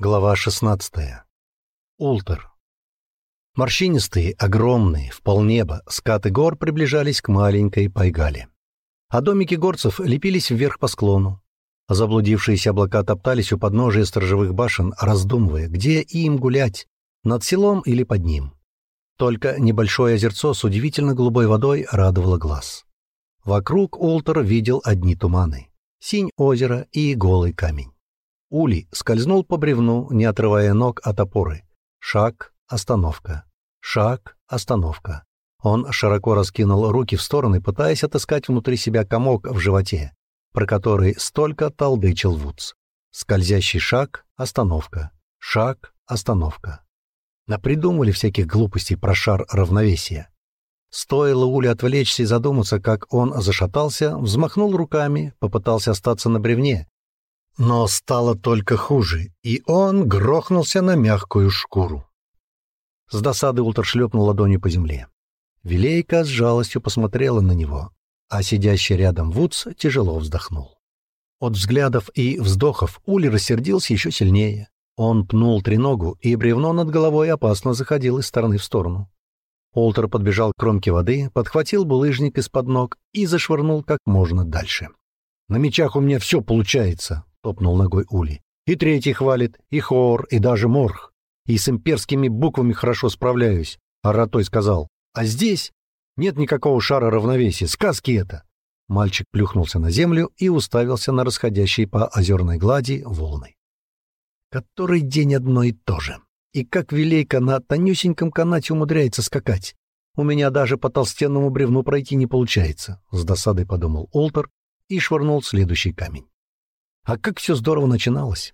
Глава 16. Ултер. Морщинистые, огромные, в полнеба, скаты гор приближались к маленькой Пайгале. А домики горцев лепились вверх по склону. Заблудившиеся облака топтались у подножия сторожевых башен, раздумывая, где им гулять, над селом или под ним. Только небольшое озерцо с удивительно голубой водой радовало глаз. Вокруг Ултер видел одни туманы, синь озера и голый камень. Ули скользнул по бревну, не отрывая ног от опоры. Шаг, остановка. Шаг, остановка. Он широко раскинул руки в стороны, пытаясь отыскать внутри себя комок в животе, про который столько толдычил Вудс. Скользящий шаг, остановка. Шаг, остановка. Напридумывали всяких глупостей про шар равновесия. Стоило Уле отвлечься и задуматься, как он зашатался, взмахнул руками, попытался остаться на бревне, но стало только хуже, и он грохнулся на мягкую шкуру. С досады Ултер шлепнул ладонью по земле. Вилейка с жалостью посмотрела на него, а сидящий рядом Вудс тяжело вздохнул. От взглядов и вздохов Ули рассердился еще сильнее. Он пнул треногу, и бревно над головой опасно заходило из стороны в сторону. Олтер подбежал к кромке воды, подхватил булыжник из-под ног и зашвырнул как можно дальше. «На мечах у меня все получается», — топнул ногой Ули. «И третий хвалит, и хор, и даже морх. И с имперскими буквами хорошо справляюсь», — Аратой сказал. «А здесь нет никакого шара равновесия. Сказки это!» Мальчик плюхнулся на землю и уставился на расходящие по озерной глади волны. «Который день одно и то же. И как Вилейка на тонюсеньком канате умудряется скакать. У меня даже по толстенному бревну пройти не получается», — с досадой подумал Олтер и швырнул следующий камень. А как все здорово начиналось.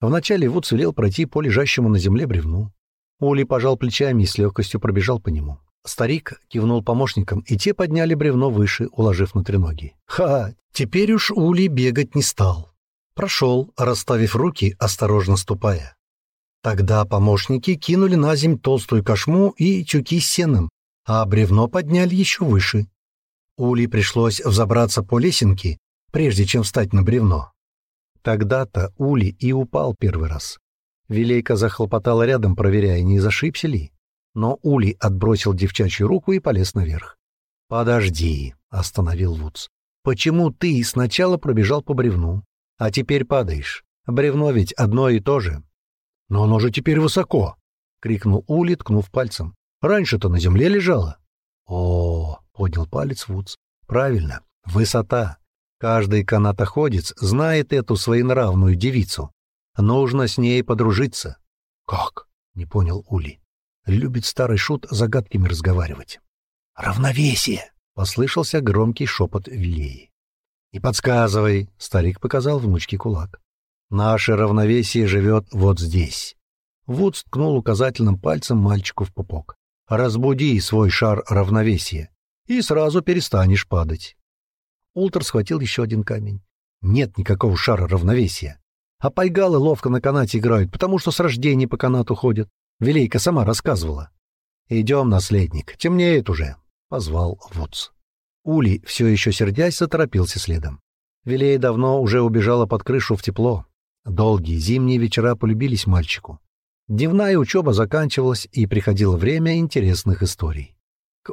Вначале Вуд сулел пройти по лежащему на земле бревну. Ули пожал плечами и с легкостью пробежал по нему. Старик кивнул помощникам, и те подняли бревно выше, уложив на треноги. Ха! Теперь уж Ули бегать не стал. Прошел, расставив руки, осторожно ступая. Тогда помощники кинули на земь толстую кошму и тюки с сеном, а бревно подняли еще выше. Ули пришлось взобраться по лесенке, прежде чем встать на бревно. Тогда-то Ули и упал первый раз. Вилейка захлопотала рядом, проверяя, не зашибся ли. Но Ули отбросил девчачью руку и полез наверх. «Подожди», — остановил Вудс. «Почему ты сначала пробежал по бревну, а теперь падаешь? Бревно ведь одно и то же». «Но оно же теперь высоко!» — крикнул Ули, ткнув пальцем. «Раньше-то на земле лежало». «О!» — поднял палец Вудс. «Правильно, высота. Каждый канатоходец знает эту своенравную девицу. Нужно с ней подружиться. — Как? — не понял Ули. Любит старый шут загадками разговаривать. — Равновесие! — послышался громкий шепот Вилеи. — Не подсказывай! — старик показал внучке кулак. — Наше равновесие живет вот здесь. Вуд сткнул указательным пальцем мальчику в пупок. — Разбуди свой шар равновесия, и сразу перестанешь падать. Ултер схватил еще один камень. Нет никакого шара равновесия. А пайгалы ловко на канате играют, потому что с рождения по канату ходят. Велейка сама рассказывала. «Идем, наследник, темнеет уже», — позвал Вудс. Ули, все еще сердясь, заторопился следом. Вилей давно уже убежала под крышу в тепло. Долгие зимние вечера полюбились мальчику. Дневная учеба заканчивалась, и приходило время интересных историй.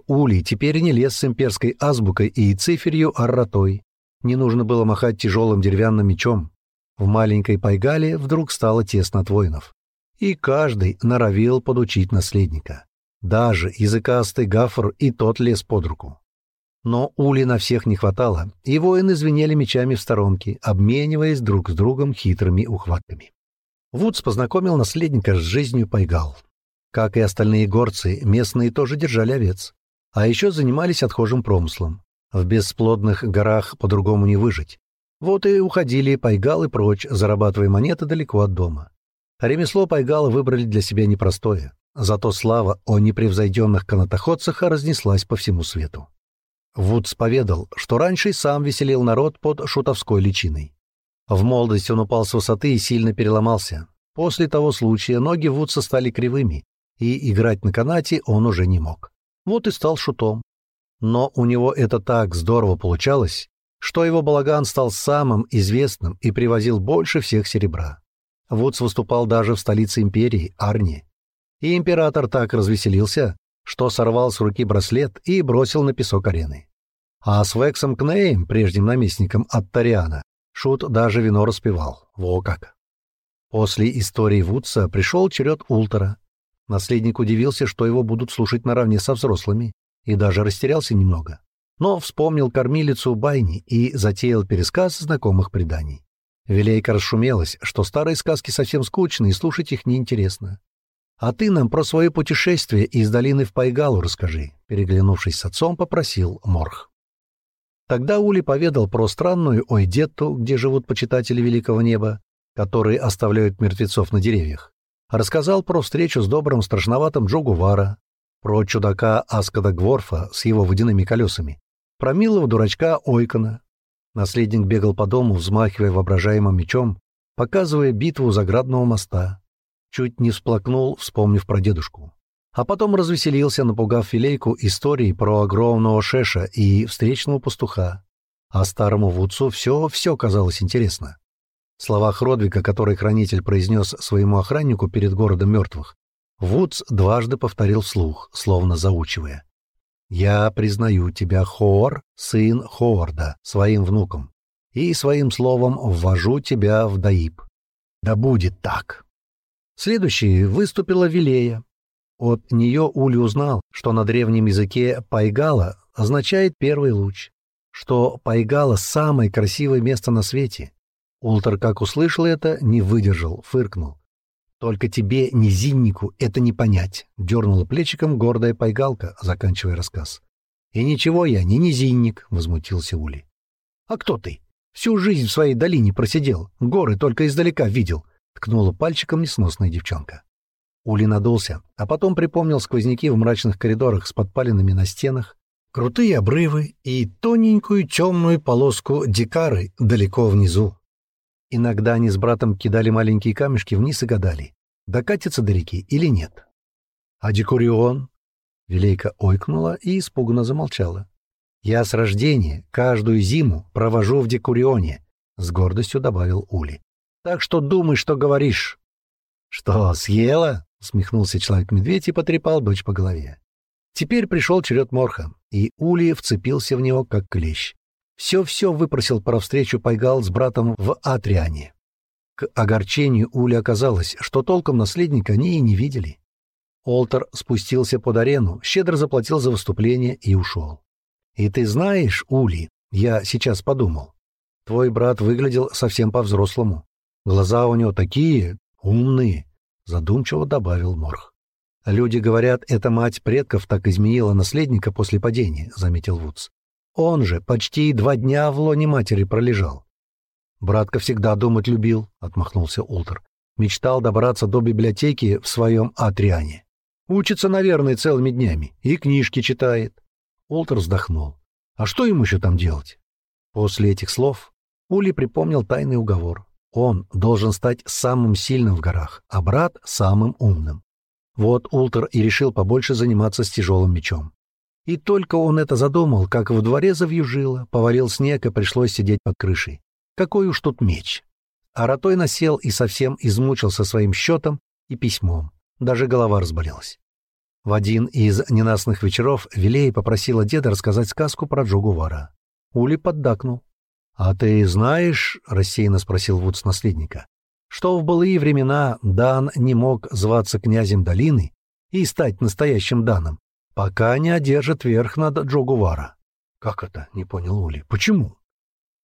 Ули теперь не лез с имперской азбукой и циферью арратой. Не нужно было махать тяжелым деревянным мечом. В маленькой Пайгале вдруг стало тесно от воинов. И каждый норовил подучить наследника. Даже языкастый Гафр и тот лез под руку. Но Ули на всех не хватало, и воины звенели мечами в сторонке, обмениваясь друг с другом хитрыми ухватками. Вудс познакомил наследника с жизнью Пайгал. Как и остальные горцы, местные тоже держали овец. А еще занимались отхожим промыслом. В бесплодных горах по-другому не выжить. Вот и уходили пайгалы прочь, зарабатывая монеты далеко от дома. Ремесло пайгала выбрали для себя непростое. Зато слава о непревзойденных канатоходцах разнеслась по всему свету. Вудс поведал, что раньше сам веселил народ под шутовской личиной. В молодости он упал с высоты и сильно переломался. После того случая ноги Вудса стали кривыми, и играть на канате он уже не мог. Вот и стал шутом. Но у него это так здорово получалось, что его балаган стал самым известным и привозил больше всех серебра. Вудс выступал даже в столице империи, Арни. И император так развеселился, что сорвал с руки браслет и бросил на песок арены. А с Вексом Кнеем, прежним наместником Аттариана, Шут даже вино распевал. Во как! После истории Вудса пришел черед Ултера. Наследник удивился, что его будут слушать наравне со взрослыми, и даже растерялся немного. Но вспомнил кормилицу Байни и затеял пересказ знакомых преданий. Вилейка расшумелась, что старые сказки совсем скучны, и слушать их неинтересно. «А ты нам про свое путешествие из долины в Пайгалу расскажи», — переглянувшись с отцом, попросил Морх. Тогда Ули поведал про странную Ойдетту, где живут почитатели Великого Неба, которые оставляют мертвецов на деревьях. Рассказал про встречу с добрым страшноватым Джогувара, про чудака Аскада Гворфа с его водяными колесами, про милого дурачка Ойкона. Наследник бегал по дому, взмахивая воображаемым мечом, показывая битву заградного моста. Чуть не всплакнул, вспомнив про дедушку. А потом развеселился, напугав филейку историей про огромного шеша и встречного пастуха. А старому Вудцу все-все казалось интересно. В словах Родвика, который хранитель произнес своему охраннику перед городом мертвых, Вудс дважды повторил вслух, словно заучивая. «Я признаю тебя, Хоор, сын Хоорда, своим внуком, и своим словом ввожу тебя в Даиб. Да будет так!» Следующей выступила Вилея. От нее Ули узнал, что на древнем языке «пайгала» означает «первый луч», что Пайгала — самое красивое место на свете. Ултер, как услышал это, не выдержал, фыркнул. «Только тебе, низиннику, это не понять», — дернула плечиком гордая Пайгалка, заканчивая рассказ. «И ничего я не низинник», — возмутился Ули. «А кто ты? Всю жизнь в своей долине просидел, горы только издалека видел», ткнула пальчиком несносная девчонка. Ули надулся, а потом припомнил сквозняки в мрачных коридорах с подпалинами на стенах, крутые обрывы и тоненькую темную полоску дикары далеко внизу. Иногда они с братом кидали маленькие камешки вниз и гадали, докатится до реки или нет. А Декурион? Вилейка ойкнула и испуганно замолчала. «Я с рождения каждую зиму провожу в Декурионе», — с гордостью добавил Ули. Так что думай, что говоришь». «Что, съела?» — усмехнулся человек-медведь и потрепал дочь по голове. Теперь пришел черед Морха, и Ули вцепился в него, как клещ. Все-все выпросил про встречу Пайгал с братом в Атриане. К огорчению Ули оказалось, что толком наследника они и не видели. Олтер спустился под арену, щедро заплатил за выступление и ушел. «И ты знаешь, Ули, я сейчас подумал, твой брат выглядел совсем по-взрослому. Глаза у него такие умные, задумчиво добавил Морх. Люди говорят, эта мать предков так изменила наследника после падения, заметил Вудс. Он же почти два дня в лоне матери пролежал. Братка всегда думать любил, отмахнулся Ултер. Мечтал добраться до библиотеки в своем Атриане. Учится, наверное, целыми днями и книжки читает. Ултер вздохнул. А что ему еще там делать? После этих слов Ули припомнил тайный уговор. Он должен стать самым сильным в горах, а брат — самым умным. Вот Ултер и решил побольше заниматься с тяжелым мечом. И только он это задумал, как в дворе завьюжило, повалил снег и пришлось сидеть под крышей. Какой уж тут меч. А Ротой насел и совсем измучился своим счетом и письмом. Даже голова разболелась. В один из ненастных вечеров Вилей попросила деда рассказать сказку про Джогувара. Ули поддакнул. «А ты знаешь, — рассеянно спросил Вудс наследника, — что в былые времена Дан не мог зваться князем долины и стать настоящим Даном, пока не одержит верх над Джогувара?» «Как это?» — не понял Ули. «Почему?»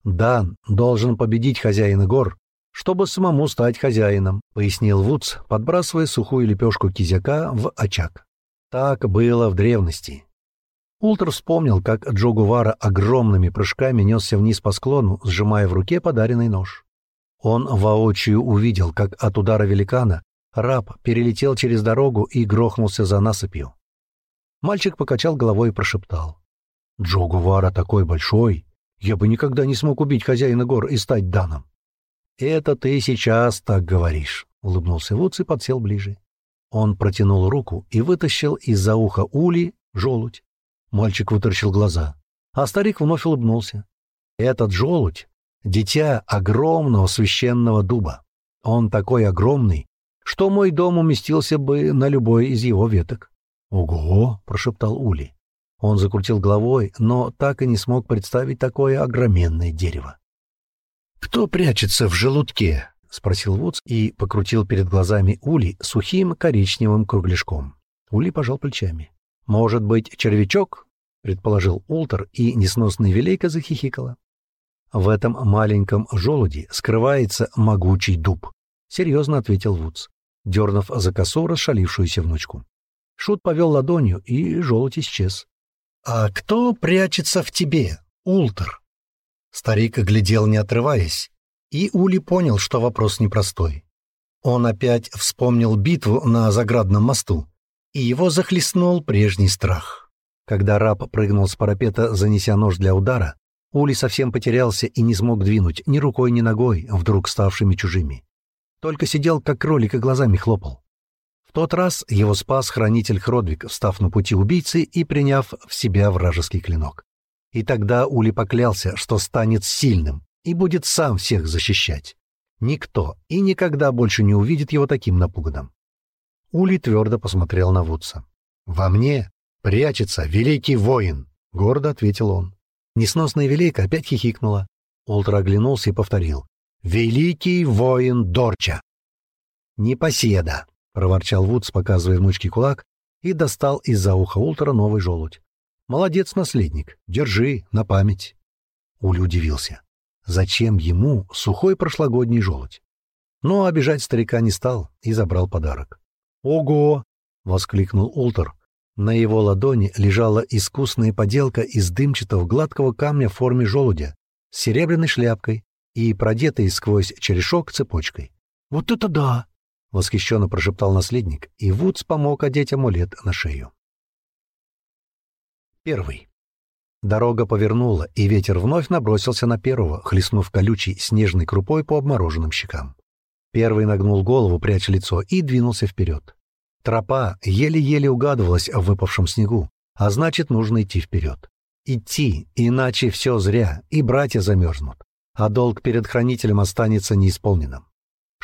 «Дан должен победить хозяина гор, чтобы самому стать хозяином», — пояснил Вудс, подбрасывая сухую лепешку кизяка в очаг. «Так было в древности. Ултер вспомнил, как Джогувара огромными прыжками несся вниз по склону, сжимая в руке подаренный нож. Он воочию увидел, как от удара великана раб перелетел через дорогу и грохнулся за насыпью. Мальчик покачал головой и прошептал. «Джогувара такой большой! Я бы никогда не смог убить хозяина гор и стать Даном!» «Это ты сейчас так говоришь», — улыбнулся Вудс и подсел ближе. Он протянул руку и вытащил из-за уха Ули желудь. Мальчик вытаращил глаза, а старик вновь улыбнулся. Этот желудь — дитя огромного священного дуба. Он такой огромный, что мой дом уместился бы на любой из его веток. «Ого!» — прошептал Ули. Он закрутил головой, но так и не смог представить такое огроменное дерево. «Кто прячется в желудке?» — спросил Вудс и покрутил перед глазами Ули сухим коричневым кругляшком. Ули пожал плечами. «Может быть, червячок?» — предположил Ултер, и несносная велейка захихикала. «В этом маленьком желуде скрывается могучий дуб», — серьезно ответил Вудс, дернув за косу расшалившуюся внучку. Шут повел ладонью, и желудь исчез. «А кто прячется в тебе, Ултер?» Старик глядел, не отрываясь, и Ули понял, что вопрос непростой. Он опять вспомнил битву на Заградном мосту, и его захлестнул прежний страх. Когда раб прыгнул с парапета, занеся нож для удара, Ули совсем потерялся и не смог двинуть ни рукой, ни ногой, вдруг ставшими чужими. Только сидел, как кролик, и глазами хлопал. Тот раз его спас хранитель Хродвиг, встав на пути убийцы и приняв в себя вражеский клинок. И тогда Ули поклялся, что станет сильным и будет сам всех защищать. Никто и никогда больше не увидит его таким напуганным. Ули твердо посмотрел на Вудса. «Во мне прячется великий воин», — гордо ответил он. Несносная велика опять хихикнула. Олтер оглянулся и повторил. «Великий воин Дорча!» «Непоседа!» — проворчал Вудс, показывая внучке кулак, и достал из-за уха Ултера новый желудь. «Молодец, наследник. Держи, на память». Ули удивился. Зачем ему сухой прошлогодний желудь? Но обижать старика не стал и забрал подарок. «Ого!» — воскликнул Ултер, на его ладони лежала искусная поделка из дымчатого гладкого камня в форме желудя с серебряной шляпкой и продетой сквозь черешок цепочкой. «Вот это да!» — восхищенно прошептал наследник, и Вудс помог одеть амулет на шею. Первый. Дорога повернула, и ветер вновь набросился на первого, хлестнув колючей снежной крупой по обмороженным щекам. Первый нагнул голову, пряча лицо, и двинулся вперед. Тропа еле-еле угадывалась в выпавшем снегу, а значит, нужно идти вперед. Идти, иначе все зря, и братья замерзнут, а долг перед хранителем останется неисполненным.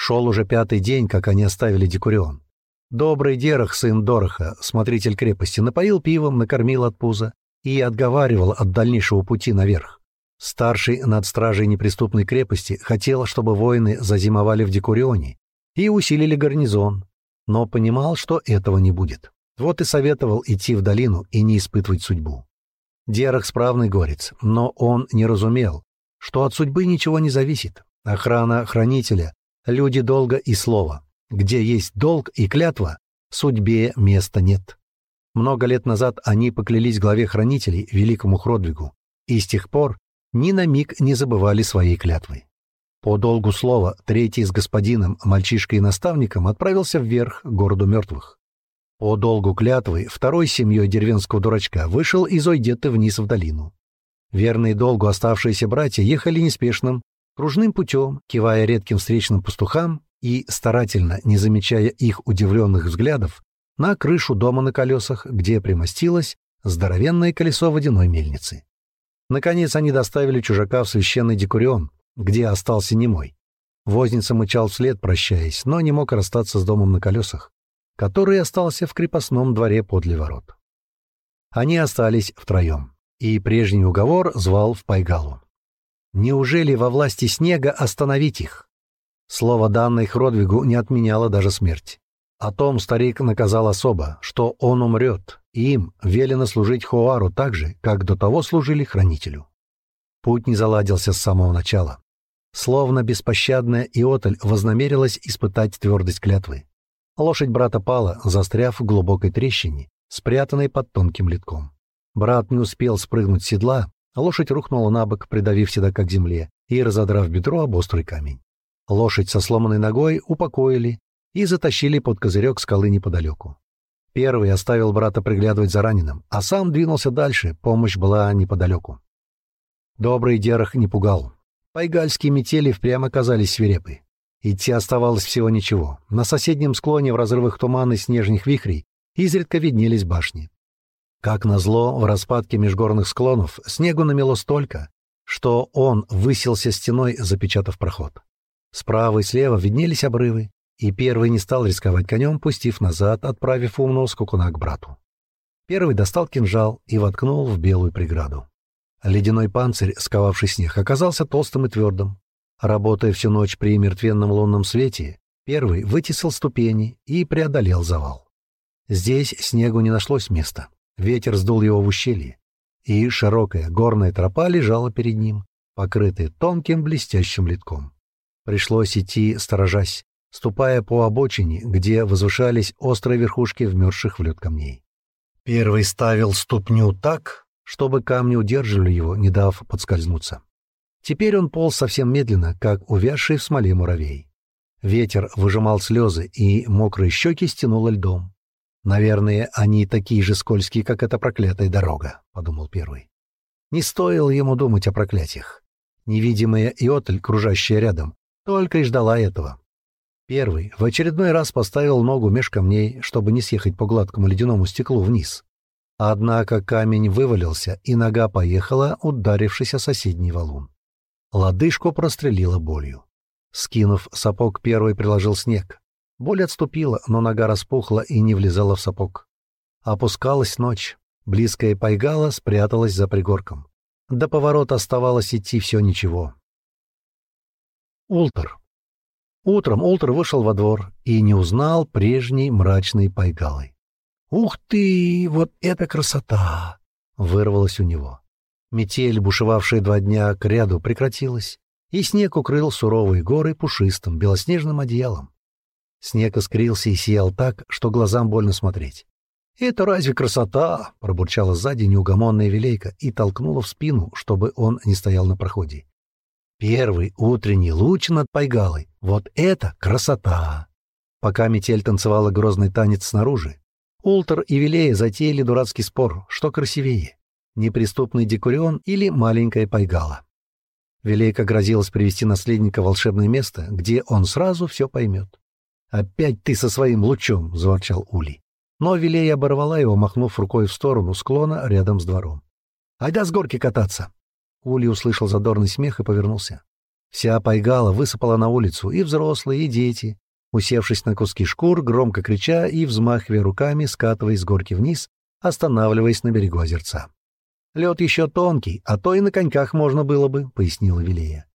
Шел уже пятый день, как они оставили Декурион. Добрый Дерах, сын Дороха, смотритель крепости, напоил пивом, накормил от пуза и отговаривал от дальнейшего пути наверх. Старший над стражей неприступной крепости хотел, чтобы воины зазимовали в Декурионе и усилили гарнизон, но понимал, что этого не будет. Вот и советовал идти в долину и не испытывать судьбу. Дерах справный горец, но он не разумел, что от судьбы ничего не зависит. Охрана хранителя, люди долга и слова. Где есть долг и клятва, судьбе места нет. Много лет назад они поклялись главе хранителей, великому Хродвигу, и с тех пор ни на миг не забывали своей клятвы. По долгу слова, третий с господином, мальчишкой и наставником отправился вверх, к городу мертвых. По долгу клятвы, второй семьей деревенского дурачка вышел из Ойдеты вниз в долину. Верные долгу оставшиеся братья ехали неспешным, кружным путем, кивая редким встречным пастухам и, старательно, не замечая их удивленных взглядов, на крышу дома на колесах, где примостилось здоровенное колесо водяной мельницы. Наконец они доставили чужака в священный декурион, где остался немой. Возница мычал вслед, прощаясь, но не мог расстаться с домом на колесах, который остался в крепостном дворе подле ворот. Они остались втроем, и прежний уговор звал в Пайгалу. Неужели во власти снега остановить их? Слово, данное Хродвигу, не отменяло даже смерть. О том старик наказал особо, что он умрет, и им велено служить Хуару так же, как до того служили хранителю. Путь не заладился с самого начала. Словно беспощадная Иотель вознамерилась испытать твердость клятвы. Лошадь брата пала, застряв в глубокой трещине, спрятанной под тонким литком. Брат не успел спрыгнуть с седла, лошадь рухнула на бок, придавив седока к земле и разодрав бедро об острый камень. Лошадь со сломанной ногой упокоили и затащили под козырек скалы неподалеку. Первый оставил брата приглядывать за раненым, а сам двинулся дальше, помощь была неподалеку. Добрый Дерах не пугал, Пайгальские метели впрямь оказались свирепы. Идти оставалось всего ничего. На соседнем склоне в разрывах тумана и снежных вихрей изредка виднелись башни. Как назло, в распадке межгорных склонов снегу намело столько, что он высился стеной, запечатав проход. Справа и слева виднелись обрывы, и первый не стал рисковать конем, пустив назад, отправив умного скукуна к брату. Первый достал кинжал и воткнул в белую преграду. Ледяной панцирь, сковавший снег, оказался толстым и твердым. Работая всю ночь при мертвенном лунном свете, первый вытесал ступени и преодолел завал. Здесь снегу не нашлось места. Ветер сдул его в ущелье, и широкая горная тропа лежала перед ним, покрытая тонким блестящим литком. Пришлось идти, сторожась, ступая по обочине, где возвышались острые верхушки вмерзших в лед камней. Первый ставил ступню так, чтобы камни удерживали его, не дав подскользнуться. Теперь он полз совсем медленно, как увязший в смоле муравей. Ветер выжимал слезы, и мокрые щеки стянуло льдом. «Наверное, они такие же скользкие, как эта проклятая дорога», — подумал первый. Не стоило ему думать о проклятиях. Невидимая иотль, кружащая рядом, только и ждала этого. Первый в очередной раз поставил ногу меж камней, чтобы не съехать по гладкому ледяному стеклу вниз. Однако камень вывалился, и нога поехала, ударившись о соседний валун. Лодыжку прострелила болью. Скинув сапог, первый приложил снег. Боль отступила, но нога распухла и не влезала в сапог. Опускалась ночь. Близкая пайгала спряталась за пригорком. До поворота оставалось идти все ничего. Ултер. Утром Ултер вышел во двор и не узнал прежней мрачной пайгалы. «Ух ты, вот это красота!» — вырвалось у него. Метель, бушевавшая два дня к ряду, прекратилась, и снег укрыл суровые горы пушистым белоснежным одеялом. Снег искрился и сиял так, что глазам больно смотреть. «Это разве красота?» — пробурчала сзади неугомонная Вилейка и толкнула в спину, чтобы он не стоял на проходе. «Первый утренний луч над Пайгалой. Вот это красота!» Пока метель танцевала грозный танец снаружи, Ултер и Вилея затеяли дурацкий спор, что красивее неприступный Декурион или маленькая Пайгала. Велейка грозилась привести наследника в волшебное место, где он сразу все поймет. «Опять ты со своим лучом!» — заворчал Ули. Но Вилея оборвала его, махнув рукой в сторону склона рядом с двором. «Айда с горки кататься!» Ули услышал задорный смех и повернулся. Вся Пайгала высыпала на улицу, и взрослые, и дети, усевшись на куски шкур, громко крича и взмахивая руками, скатываясь с горки вниз, останавливаясь на берегу озерца. Лед еще тонкий, а то и на коньках можно было бы», — пояснила Вилея.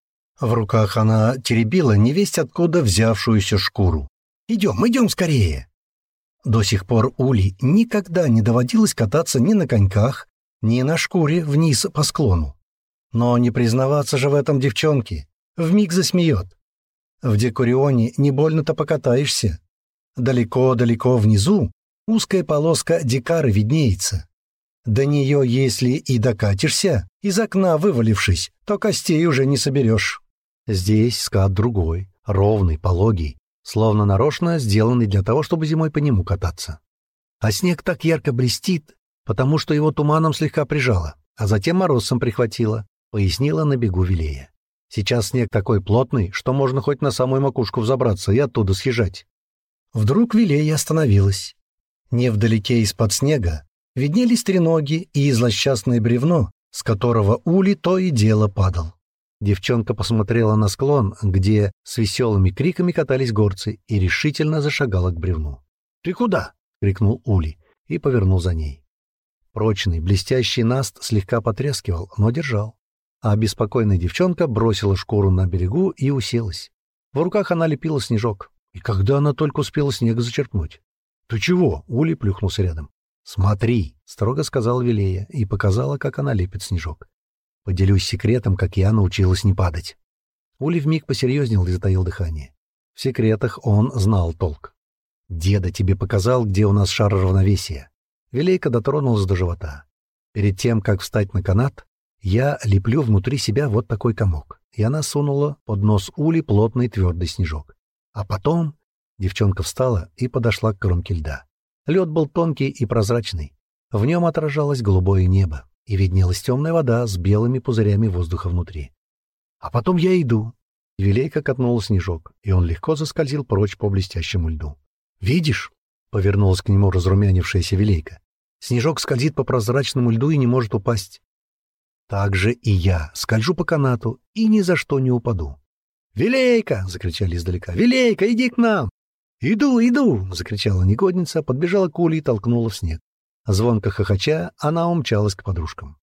В руках она теребила невесть откуда взявшуюся шкуру. «Идем, идем скорее!» До сих пор Ули никогда не доводилось кататься ни на коньках, ни на шкуре вниз по склону. Но не признаваться же в этом девчонке. Вмиг засмеет. В Декурионе не больно-то покатаешься. Далеко-далеко внизу узкая полоска Дикары виднеется. До нее, если и докатишься, из окна вывалившись, то костей уже не соберешь. Здесь скат другой, ровный, пологий, словно нарочно сделанный для того, чтобы зимой по нему кататься. А снег так ярко блестит, потому что его туманом слегка прижало, а затем морозцем прихватило, пояснила на бегу Вилея. Сейчас снег такой плотный, что можно хоть на самую макушку взобраться и оттуда съезжать. Вдруг Вилея остановилась. Невдалеке из-под снега виднелись треноги и злосчастное бревно, с которого Ули то и дело падал. Девчонка посмотрела на склон, где с веселыми криками катались горцы, и решительно зашагала к бревну. «Ты куда?» — крикнул Ули и повернул за ней. Прочный, блестящий наст слегка потрескивал, но держал. А беспокойная девчонка бросила шкуру на берегу и уселась. В руках она лепила снежок. И когда она только успела снег зачерпнуть? «Ты чего?» — Ули плюхнулся рядом. «Смотри», — строго сказала Вилея и показала, как она лепит снежок. «Поделюсь секретом, как я научилась не падать». Ули вмиг посерьезнел и затаил дыхание. В секретах он знал толк. «Деда тебе показал, где у нас шар равновесия». Вилейка дотронулась до живота. Перед тем, как встать на канат, я леплю внутри себя вот такой комок. И она сунула под нос Ули плотный твердый снежок. А потом девчонка встала и подошла к кромке льда. Лед был тонкий и прозрачный. В нем отражалось голубое небо, и виднелась темная вода с белыми пузырями воздуха внутри. А потом я иду. Вилейка катнула снежок, и он легко заскользил прочь по блестящему льду. «Видишь?» — повернулась к нему разрумянившаяся Вилейка. «Снежок скользит по прозрачному льду и не может упасть. Так же и я скольжу по канату и ни за что не упаду. «Вилейка!» — закричали издалека. «Вилейка, иди к нам!» «Иду, иду!» — закричала негодница, подбежала к Уле и толкнула в снег. Звонко хохоча, она умчалась к подружкам.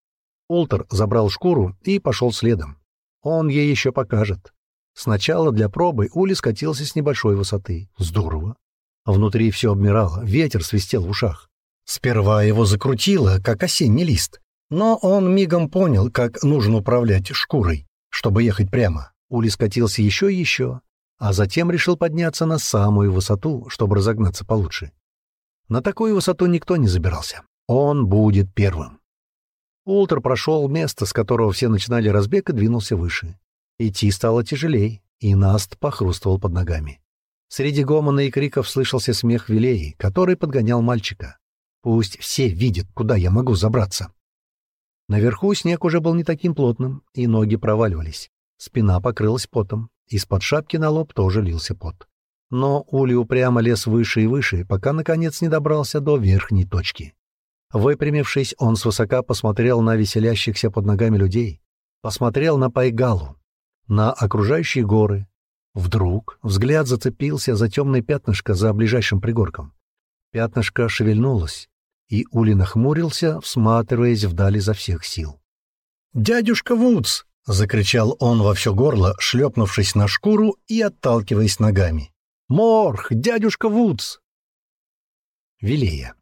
Ултер забрал шкуру и пошел следом. Он ей еще покажет. Сначала для пробы Ули скатился с небольшой высоты. Здорово. Внутри все обмирало, ветер свистел в ушах. Сперва его закрутило, как осенний лист. Но он мигом понял, как нужно управлять шкурой, чтобы ехать прямо. Ули скатился еще и еще, а затем решил подняться на самую высоту, чтобы разогнаться получше. На такую высоту никто не забирался. Он будет первым. Ултер прошел место, с которого все начинали разбег, и двинулся выше. Идти стало тяжелей, и Наст похрустывал под ногами. Среди гомона и криков слышался смех Вилеи, который подгонял мальчика. «Пусть все видят, куда я могу забраться». Наверху снег уже был не таким плотным, и ноги проваливались. Спина покрылась потом, из-под шапки на лоб тоже лился пот. Но Ули упрямо лез выше и выше, пока, наконец, не добрался до верхней точки. Выпрямившись, он свысока посмотрел на веселящихся под ногами людей, посмотрел на Пайгалу, на окружающие горы, Вдруг взгляд зацепился за темное пятнышко за ближайшим пригорком. Пятнышко шевельнулось, и Ули нахмурился, всматриваясь вдали за всех сил. «Дядюшка Вудс!» — закричал он во все горло, шлепнувшись на шкуру и отталкиваясь ногами. «Морх! Дядюшка Вудс!» Вилея.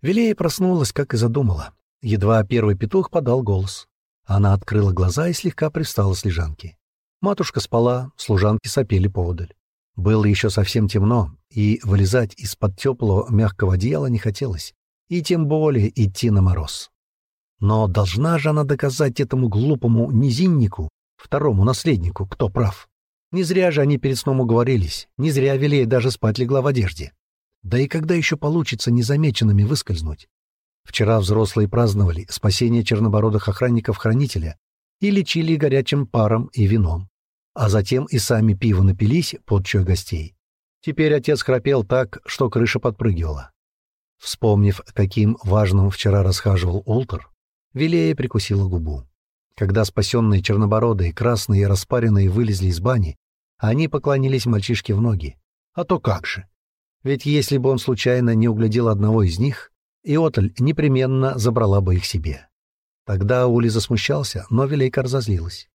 Вилея проснулась, как и задумала. Едва первый петух подал голос. Она открыла глаза и слегка пристала с лежанки. Матушка спала, служанки сопели поодаль. Было еще совсем темно, и вылезать из-под теплого мягкого одеяла не хотелось, и тем более идти на мороз. Но должна же она доказать этому глупому низиннику, второму наследнику, кто прав. Не зря же они перед сном уговорились, не зря Велея даже спать легла в одежде. Да и когда еще получится незамеченными выскользнуть? Вчера взрослые праздновали спасение чернобородых охранников-хранителя и лечили горячим паром и вином а затем и сами пиво напились под чай гостей. Теперь отец храпел так, что крыша подпрыгивала. Вспомнив, каким важным вчера расхаживал Ултер, Вилея прикусила губу. Когда спасенные чернобородые, красные и распаренные вылезли из бани, они поклонились мальчишке в ноги. А то как же! Ведь если бы он случайно не углядел одного из них, Иоталь непременно забрала бы их себе. Тогда Ули засмущался, но Вилейка разозлилась.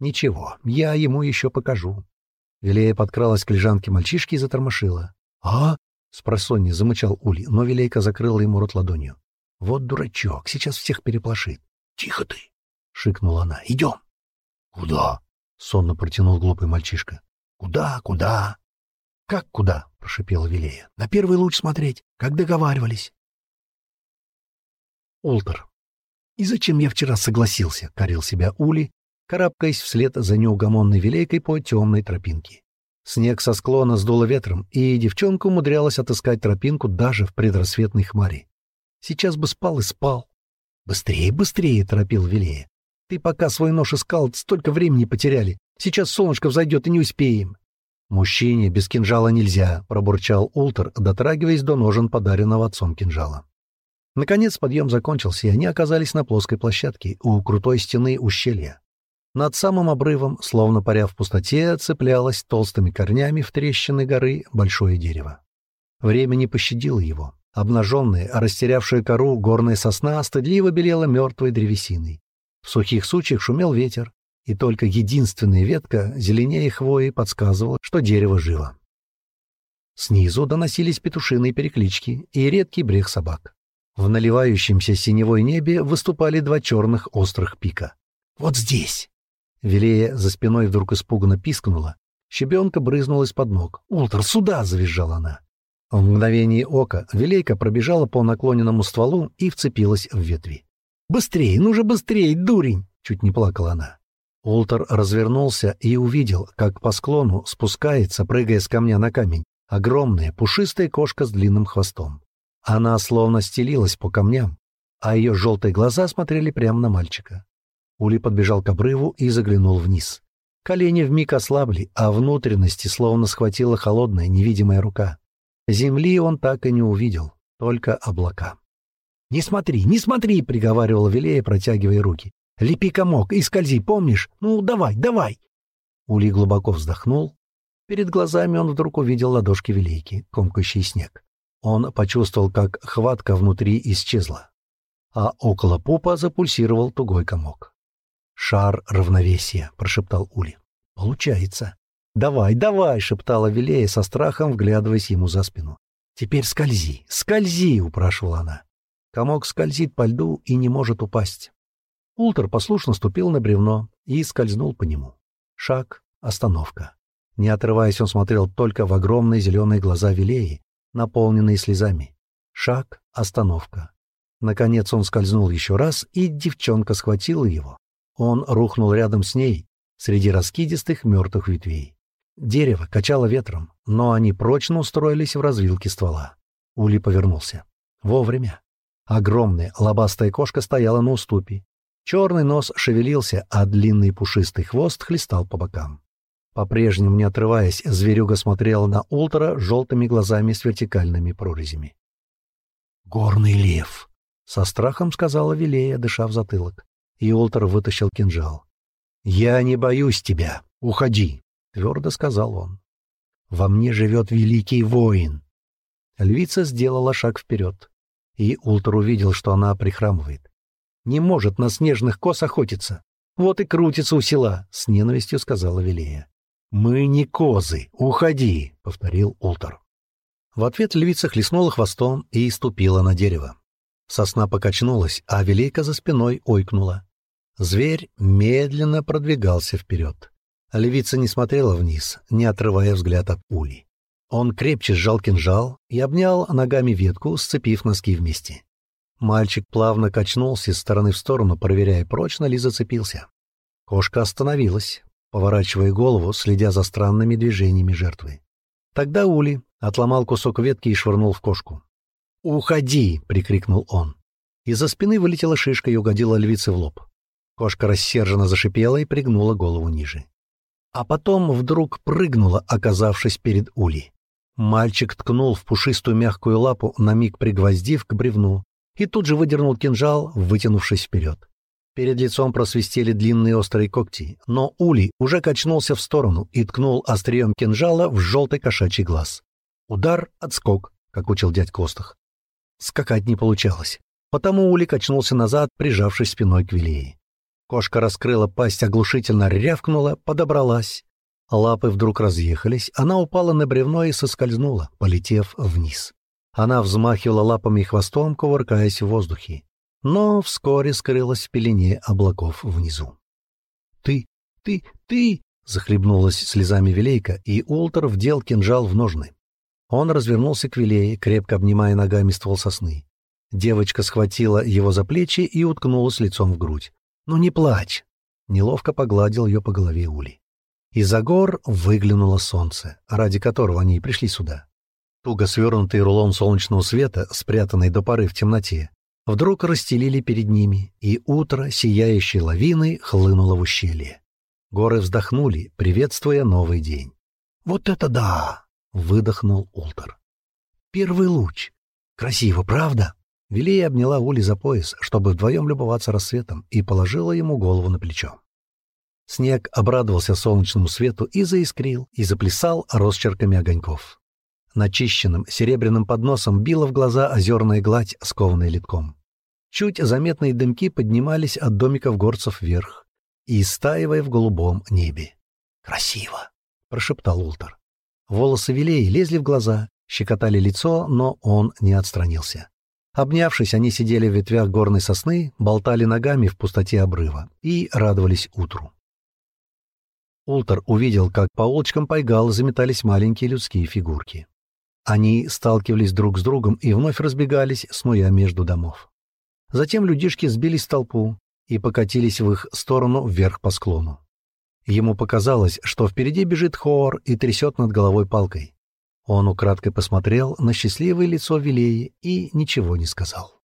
Ничего, я ему еще покажу. Вилея подкралась к лежанке мальчишки и затормошила. «А?» — спросонья замычал Ули, но Вилейка закрыла ему рот ладонью. «Вот дурачок, сейчас всех переплошит». «Тихо ты!» — шикнула она. «Идем!» «Куда?» — сонно протянул глупый мальчишка. «Куда, куда?» «Как куда?» — прошипела Вилея. «На первый луч смотреть, как договаривались». Ултер. «И зачем я вчера согласился?» — корил себя Ули, карабкаясь вслед за неугомонной велейкой по темной тропинке. Снег со склона сдуло ветром, и девчонка умудрялась отыскать тропинку даже в предрассветной хмари. Сейчас бы спал и спал. «Быстрее, быстрее!» — торопил Велея. «Ты пока свой нож искал, столько времени потеряли. Сейчас солнышко взойдет, и не успеем». «Мужчине без кинжала нельзя», — пробурчал Ултер, дотрагиваясь до ножен подаренного отцом кинжала. Наконец подъем закончился, и они оказались на плоской площадке у крутой стены ущелья. Над самым обрывом, словно паря в пустоте, цеплялось толстыми корнями в трещины горы большое дерево. Время не пощадило его. Обнаженная, растерявшая кору, горная сосна стыдливо белела мертвой древесиной. В сухих сучьях шумел ветер, и только единственная ветка, зеленее хвои, подсказывала, что дерево живо. Снизу доносились петушиные переклички и редкий брех собак. В наливающемся синевой небе выступали два черных острых пика. «Вот здесь!» Велея за спиной вдруг испуганно пискнула. Щебенка брызнула из-под ног. «Ултер, сюда!» — завизжала она. В мгновение ока Велейка пробежала по наклоненному стволу и вцепилась в ветви. «Быстрее, ну же быстрее, дурень!» — чуть не плакала она. Ултер развернулся и увидел, как по склону спускается, прыгая с камня на камень, огромная пушистая кошка с длинным хвостом. Она словно стелилась по камням, а ее желтые глаза смотрели прямо на мальчика. Ули подбежал к обрыву и заглянул вниз. Колени вмиг ослабли, а внутренности словно схватила холодная невидимая рука. Земли он так и не увидел, только облака. «Не смотри, не смотри!» — приговаривал Вилея, протягивая руки. «Лепи комок и скользи, помнишь? Ну, давай, давай!» Ули глубоко вздохнул. Перед глазами он вдруг увидел ладошки Вилейки, комкающий снег. Он почувствовал, как хватка внутри исчезла, а около пупа запульсировал тугой комок. «Шар равновесия», — прошептал Ули. «Получается». «Давай, давай!» — шептала Вилея со страхом, вглядываясь ему за спину. «Теперь скользи, скользи!» — упрашивала она. Комок скользит по льду и не может упасть. Ултер послушно ступил на бревно и скользнул по нему. Шаг, остановка. Не отрываясь, он смотрел только в огромные зеленые глаза Вилеи, наполненные слезами. Шаг, остановка. Наконец он скользнул еще раз, и девчонка схватила его. Он рухнул рядом с ней, среди раскидистых мертвых ветвей. Дерево качало ветром, но они прочно устроились в развилке ствола. Ули повернулся. Вовремя. Огромная лобастая кошка стояла на уступе. Черный нос шевелился, а длинный пушистый хвост хлестал по бокам. По-прежнему не отрываясь, зверюга смотрела на Ултра желтыми глазами с вертикальными прорезями. «Горный лев!» — со страхом сказала Вилея, дыша в затылок. И Ултер вытащил кинжал. «Я не боюсь тебя. Уходи!» — твердо сказал он. «Во мне живет великий воин». Львица сделала шаг вперед, и Ултер увидел, что она прихрамывает. «Не может на снежных кос охотиться. Вот и крутится у села», — с ненавистью сказала Велея. «Мы не козы. Уходи», — повторил Ултер. В ответ львица хлестнула хвостом и ступила на дерево. Сосна покачнулась, а Велейка за спиной ойкнула. Зверь медленно продвигался вперед. Львица не смотрела вниз, не отрывая взгляд от ули. Он крепче сжал кинжал и обнял ногами ветку, сцепив носки вместе. Мальчик плавно качнулся из стороны в сторону, проверяя, прочно ли зацепился. Кошка остановилась, поворачивая голову, следя за странными движениями жертвы. Тогда Ули отломал кусок ветки и швырнул в кошку. «Уходи!» — прикрикнул он. Из-за спины вылетела шишка и угодила львице в лоб. Кошка рассерженно зашипела и пригнула голову ниже а потом вдруг прыгнула, оказавшись перед Ули. Мальчик ткнул в пушистую мягкую лапу, на миг пригвоздив к бревну, и тут же выдернул кинжал, вытянувшись вперед. Перед лицом просвистели длинные острые когти, но Ули уже качнулся в сторону и ткнул острием кинжала в желтый кошачий глаз. Удар, отскок, как учил дядь Костах. Скакать не получалось, потому Ули качнулся назад, прижавшись спиной к Вилее. Кошка раскрыла пасть, оглушительно рявкнула, подобралась. Лапы вдруг разъехались, она упала на бревно и соскользнула, полетев вниз. Она взмахивала лапами и хвостом, кувыркаясь в воздухе, но вскоре скрылась в пелене облаков внизу. «Ты, ты, ты!» — захлебнулась слезами Вилейка, и Ултер вдел кинжал в ножны. Он развернулся к Вилее, крепко обнимая ногами ствол сосны. Девочка схватила его за плечи и уткнулась лицом в грудь. «Ну не плачь!» — неловко погладил ее по голове Ули. Из-за гор выглянуло солнце, ради которого они и пришли сюда. Туго свернутый рулон солнечного света, спрятанный до поры в темноте, вдруг расстелили перед ними, и утро, сияющей лавиной, хлынуло в ущелье. Горы вздохнули, приветствуя новый день. «Вот это да!» — выдохнул Ултер. «Первый луч. Красиво, правда?» Вилея обняла Ули за пояс, чтобы вдвоем любоваться рассветом, и положила ему голову на плечо. Снег обрадовался солнечному свету и заискрил, и заплясал росчерками огоньков. Начищенным серебряным подносом била в глаза озерная гладь, скованная литком. Чуть заметные дымки поднимались от домиков горцев вверх и истаивая в голубом небе. «Красиво!» — прошептал Ултер. Волосы Вилеи лезли в глаза, щекотали лицо, но он не отстранился. Обнявшись, они сидели в ветвях горной сосны, болтали ногами в пустоте обрыва и радовались утру. Ултер увидел, как по улочкам Пайгала заметались маленькие людские фигурки. Они сталкивались друг с другом и вновь разбегались, снуя между домов. Затем людишки сбились в толпу и покатились в их сторону вверх по склону. Ему показалось, что впереди бежит Хоор и трясет над головой палкой. Он украдкой посмотрел на счастливое лицо Вилеи и ничего не сказал.